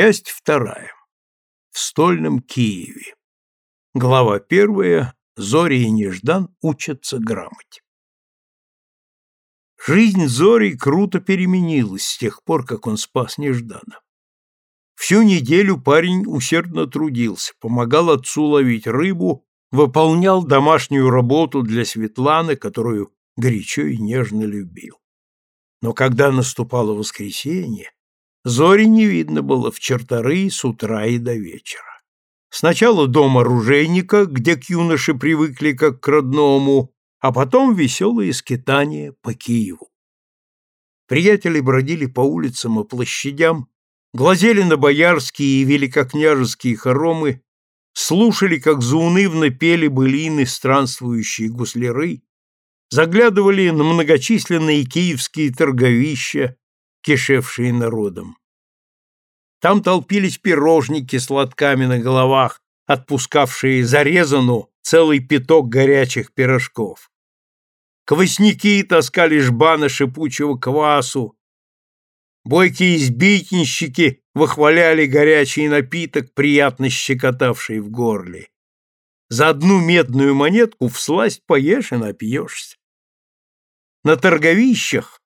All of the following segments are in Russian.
Часть вторая. В стольном Киеве. Глава первая. Зори и Неждан учатся грамоте. Жизнь Зори круто переменилась с тех пор, как он спас Неждана. Всю неделю парень усердно трудился, помогал отцу ловить рыбу, выполнял домашнюю работу для Светланы, которую горячо и нежно любил. Но когда наступало воскресенье, Зори не видно было в черторы с утра и до вечера. Сначала дом оружейника, где к юноше привыкли как к родному, а потом веселые скитания по Киеву. Приятели бродили по улицам и площадям, глазели на боярские и великокняжеские хоромы, слушали, как заунывно пели былины странствующие гусляры, заглядывали на многочисленные киевские торговища, кишевшие народом. Там толпились пирожники с лотками на головах, отпускавшие зарезану целый пяток горячих пирожков. Квасники таскали жбаны шипучего квасу. Бойкие избитенщики выхваляли горячий напиток, приятно щекотавший в горле. За одну медную монетку всласть поешь и напьешься. На торговищах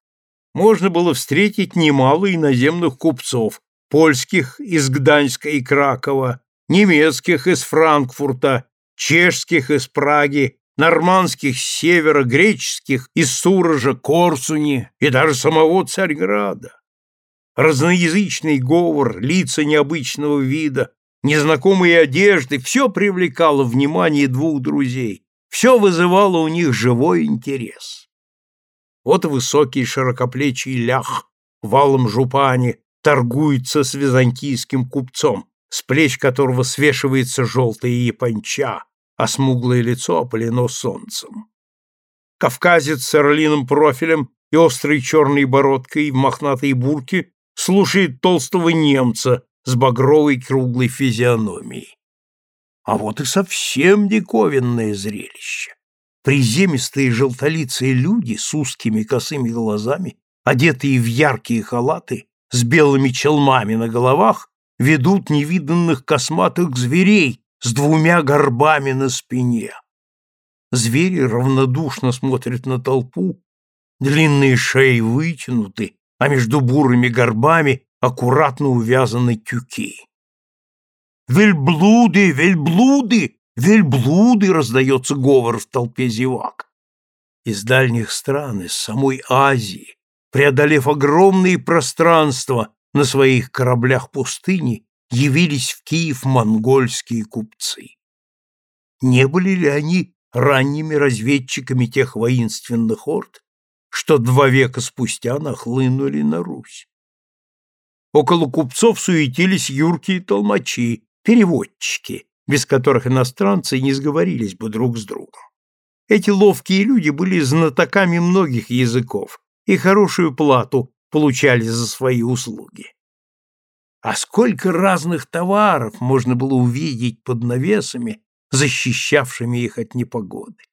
можно было встретить немало иноземных купцов, польских из Гданьска и Кракова, немецких из Франкфурта, чешских из Праги, нормандских с севера, греческих из Сурожа, Корсуни и даже самого Царьграда. Разноязычный говор, лица необычного вида, незнакомые одежды — все привлекало внимание двух друзей, все вызывало у них живой интерес. Вот высокий широкоплечий лях валом жупани торгуется с византийским купцом, с плеч которого свешивается желтая японча, а смуглое лицо опалено солнцем. Кавказец с орлиным профилем и острой черной бородкой в мохнатой бурке слушает толстого немца с багровой круглой физиономией. А вот и совсем диковинное зрелище. Приземистые желтолицые люди с узкими косыми глазами, одетые в яркие халаты, с белыми челмами на головах, ведут невиданных косматых зверей с двумя горбами на спине. Звери равнодушно смотрят на толпу, длинные шеи вытянуты, а между бурыми горбами аккуратно увязаны тюки. «Вельблуды! Вельблуды!» Вельблуды!» — раздается говор в толпе зевак. Из дальних стран, из самой Азии, преодолев огромные пространства на своих кораблях пустыни, явились в Киев монгольские купцы. Не были ли они ранними разведчиками тех воинственных орд, что два века спустя нахлынули на Русь? Около купцов суетились юркие толмачи, переводчики, без которых иностранцы не сговорились бы друг с другом. Эти ловкие люди были знатоками многих языков и хорошую плату получали за свои услуги. А сколько разных товаров можно было увидеть под навесами, защищавшими их от непогоды.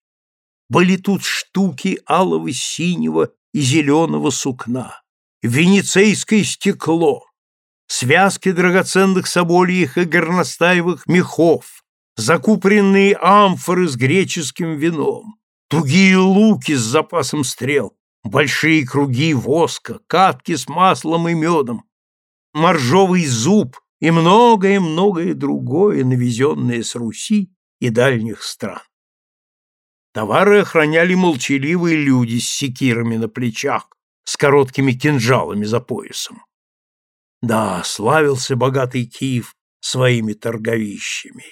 Были тут штуки алого, синего и зеленого сукна, венецейское стекло, связки драгоценных собольих и горностаевых мехов, закупоренные амфоры с греческим вином, тугие луки с запасом стрел, большие круги воска, катки с маслом и медом, моржовый зуб и многое-многое другое, навезенное с Руси и дальних стран. Товары охраняли молчаливые люди с секирами на плечах, с короткими кинжалами за поясом. Да, славился богатый Киев своими торговищами.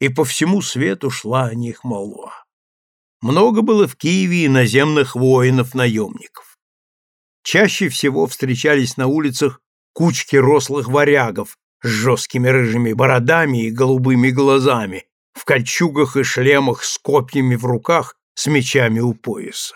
И по всему свету шла о них молва. Много было в Киеве иноземных воинов-наемников. Чаще всего встречались на улицах кучки рослых варягов с жесткими рыжими бородами и голубыми глазами, в кольчугах и шлемах с копьями в руках, с мечами у пояса.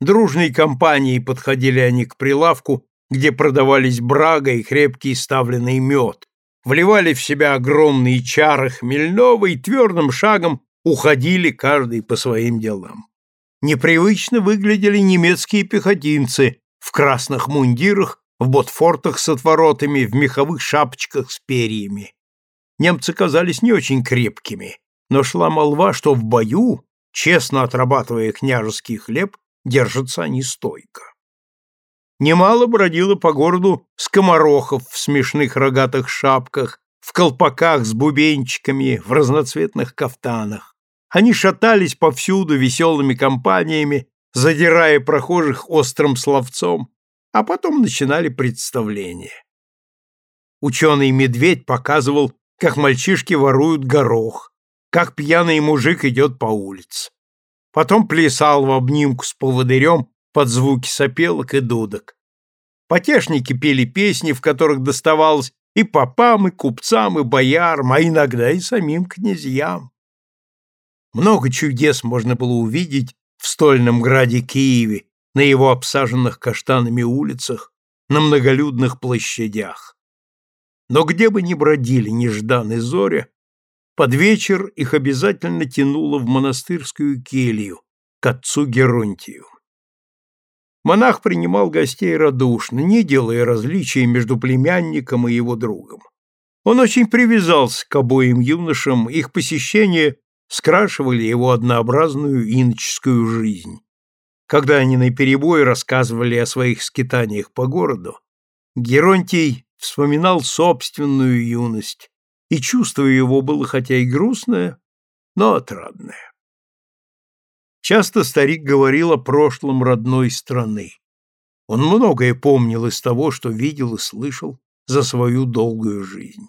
Дружной компанией подходили они к прилавку где продавались брага и крепкий ставленный мед, вливали в себя огромные чары хмельного и твердым шагом уходили каждый по своим делам. Непривычно выглядели немецкие пехотинцы в красных мундирах в ботфортах с отворотами, в меховых шапочках с перьями. Немцы казались не очень крепкими, но шла молва, что в бою, честно отрабатывая княжеский хлеб, держатся они стойко. Немало бродило по городу скоморохов в смешных рогатых шапках, в колпаках с бубенчиками, в разноцветных кафтанах. Они шатались повсюду веселыми компаниями, задирая прохожих острым словцом, а потом начинали представление. Ученый-медведь показывал, как мальчишки воруют горох, как пьяный мужик идет по улице. Потом плясал в обнимку с поводырем под звуки сопелок и дудок. Потешники пели песни, в которых доставалось и попам, и купцам, и боярам, а иногда и самим князьям. Много чудес можно было увидеть в стольном граде Киеве, на его обсаженных каштанами улицах, на многолюдных площадях. Но где бы ни бродили Неждан и Зоря, под вечер их обязательно тянуло в монастырскую келью к отцу Геронтию. Монах принимал гостей радушно, не делая различий между племянником и его другом. Он очень привязался к обоим юношам, их посещения скрашивали его однообразную иноческую жизнь. Когда они наперебой рассказывали о своих скитаниях по городу, Геронтий вспоминал собственную юность, и чувство его было хотя и грустное, но отрадное. Часто старик говорил о прошлом родной страны. Он многое помнил из того, что видел и слышал за свою долгую жизнь.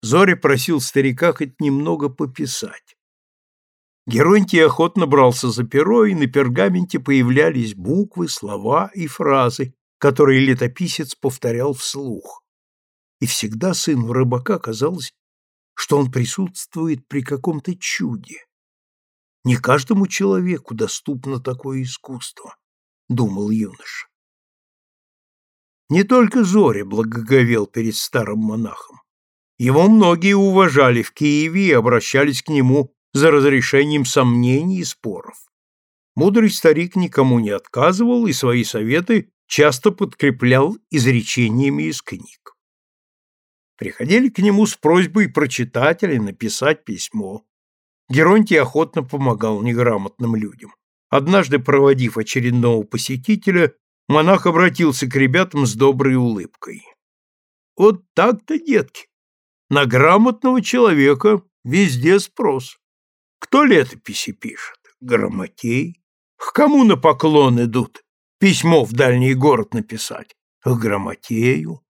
Зоря просил старика хоть немного пописать. Геронтий охотно брался за перо, и на пергаменте появлялись буквы, слова и фразы, которые летописец повторял вслух. И всегда сыну рыбака казалось, что он присутствует при каком-то чуде. Не каждому человеку доступно такое искусство, думал юноша. Не только Зоря благоговел перед старым монахом. Его многие уважали в Киеве и обращались к нему за разрешением сомнений и споров. Мудрый старик никому не отказывал и свои советы часто подкреплял изречениями из книг. Приходили к нему с просьбой прочитать или написать письмо. Геронтий охотно помогал неграмотным людям. Однажды, проводив очередного посетителя, монах обратился к ребятам с доброй улыбкой. «Вот так-то, детки, на грамотного человека везде спрос. Кто летописи пишет? Грамотей. К кому на поклон идут? Письмо в дальний город написать? К грамотею.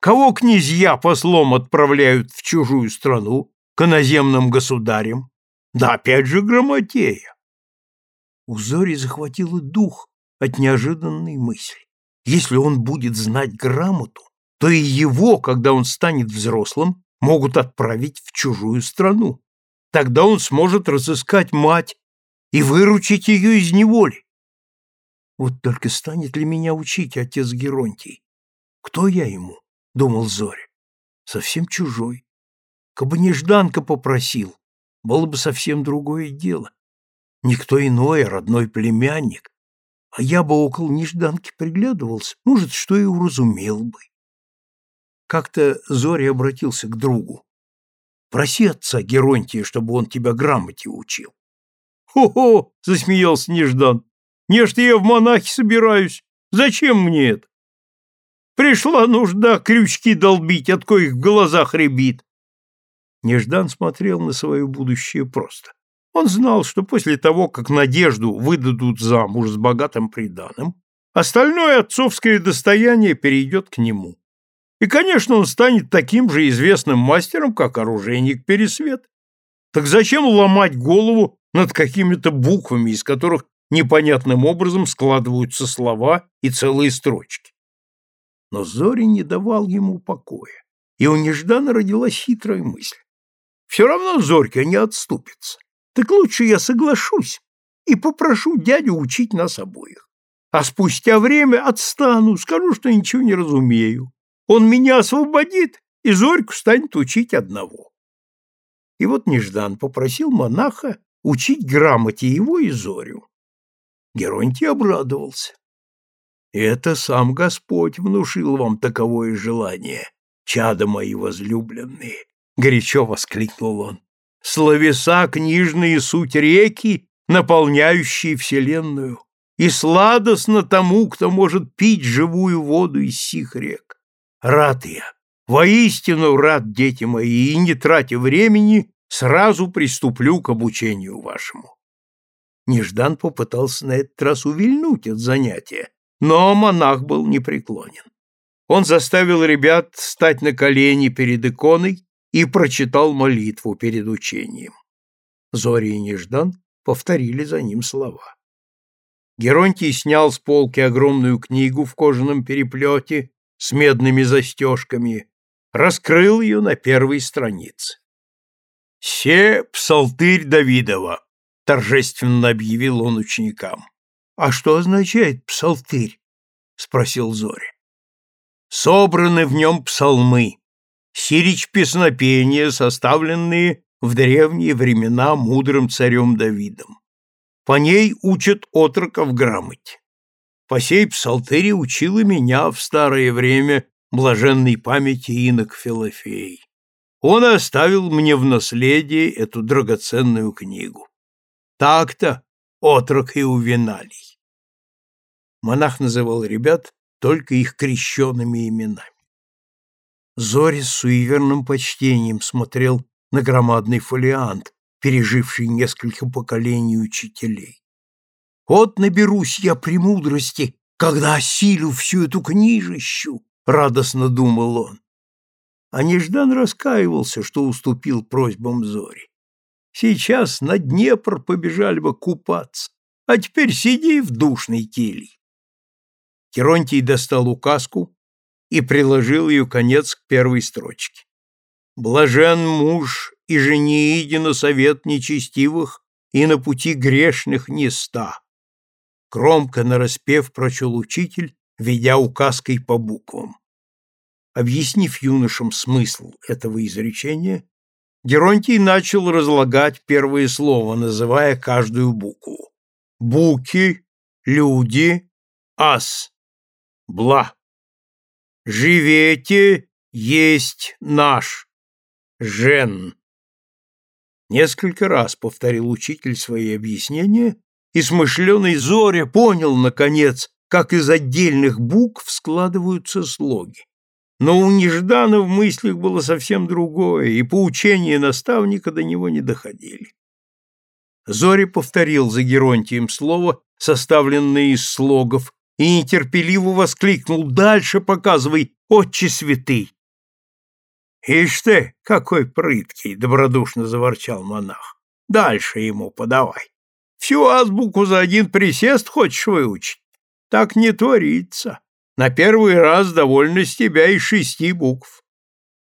Кого князья послом отправляют в чужую страну? К иноземным государям? Да опять же грамотея. У Зори захватило дух от неожиданной мысли. Если он будет знать грамоту, то и его, когда он станет взрослым, могут отправить в чужую страну. Тогда он сможет разыскать мать и выручить ее из неволи. Вот только станет ли меня учить отец Геронтий? Кто я ему? — думал Зоря. Совсем чужой. Кабы нежданка попросил, было бы совсем другое дело. Никто иной, а родной племянник. А я бы около нежданки приглядывался, может, что и уразумел бы. Как-то Зоря обратился к другу. «Проси отца Геронтия, чтобы он тебя грамоте учил». «Хо-хо!» — засмеялся Неждан. «Не что я в монахи собираюсь. Зачем мне это? Пришла нужда крючки долбить, от коих в глазах рябит». Неждан смотрел на свое будущее просто. Он знал, что после того, как Надежду выдадут замуж с богатым приданым, остальное отцовское достояние перейдет к нему. И, конечно, он станет таким же известным мастером, как оружейник Пересвет. Так зачем ломать голову над какими-то буквами, из которых непонятным образом складываются слова и целые строчки? Но Зори не давал ему покоя, и у Неждана родилась хитрая мысль. Все равно Зорька не отступится. Так лучше я соглашусь и попрошу дядю учить нас обоих. А спустя время отстану, скажу, что ничего не разумею. Он меня освободит, и Зорьку станет учить одного. И вот Неждан попросил монаха учить грамоте его и Зорю. Геронтий обрадовался. Это сам Господь внушил вам таковое желание, чада мои возлюбленные, — горячо воскликнул он. Словеса книжные суть реки, наполняющие вселенную, и сладостно тому, кто может пить живую воду из сих рек. Рад я, воистину рад, дети мои, и, не тратя времени, сразу приступлю к обучению вашему. Неждан попытался на этот раз увильнуть от занятия, но монах был непреклонен. Он заставил ребят стать на колени перед иконой и прочитал молитву перед учением. Зори и Неждан повторили за ним слова. Геронтий снял с полки огромную книгу в кожаном переплете с медными застежками, раскрыл ее на первой странице. «Се псалтырь Давидова», — торжественно объявил он ученикам. «А что означает псалтырь?» — спросил Зори. «Собраны в нем псалмы, сирич песнопения, составленные в древние времена мудрым царем Давидом. По ней учат отроков грамоте. По сей псалтыре учила меня в старое время блаженной памяти инок Филофей. Он оставил мне в наследие эту драгоценную книгу. Так-то, отрок и увиналий. Монах называл ребят только их крещенными именами. Зори с суеверным почтением смотрел на громадный фолиант, переживший несколько поколений учителей. Вот наберусь я премудрости, когда осилю всю эту книжищу, радостно думал он. А Неждан раскаивался, что уступил просьбам Зори. Сейчас на Днепр побежали бы купаться, а теперь сиди в душной келье. Керонтий достал указку и приложил ее конец к первой строчке. Блажен муж, и же не иди на совет нечестивых, и на пути грешных не ста. Громко нараспев прочел учитель, ведя указкой по буквам. Объяснив юношам смысл этого изречения, Геронтий начал разлагать первое слово, называя каждую букву. Буки, люди, ас, бла. Живете, есть наш. Жен. Несколько раз повторил учитель свои объяснения, и смышленый Зоря понял, наконец, как из отдельных букв складываются слоги. Но у Неждана в мыслях было совсем другое, и поучения наставника до него не доходили. Зори повторил за Геронтием слово, составленное из слогов, и нетерпеливо воскликнул «Дальше показывай, отче святый!» «Ишь ты, какой прыткий!» — добродушно заворчал монах. «Дальше ему подавай. Всю азбуку за один присест хочешь выучить? Так не творится. На первый раз довольно с тебя и шести букв.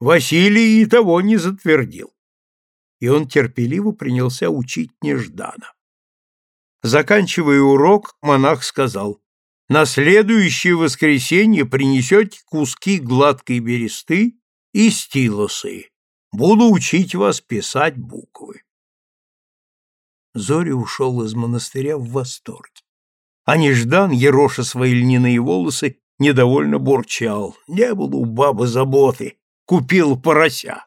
Василий и того не затвердил». И он терпеливо принялся учить Неждана. Заканчивая урок, монах сказал, «На следующее воскресенье принесете куски гладкой бересты и стилусы. Буду учить вас писать буквы. Зори ушел из монастыря в восторге. А Неждан, ероша свои льняные волосы, недовольно бурчал. Не было у бабы заботы, купил порося.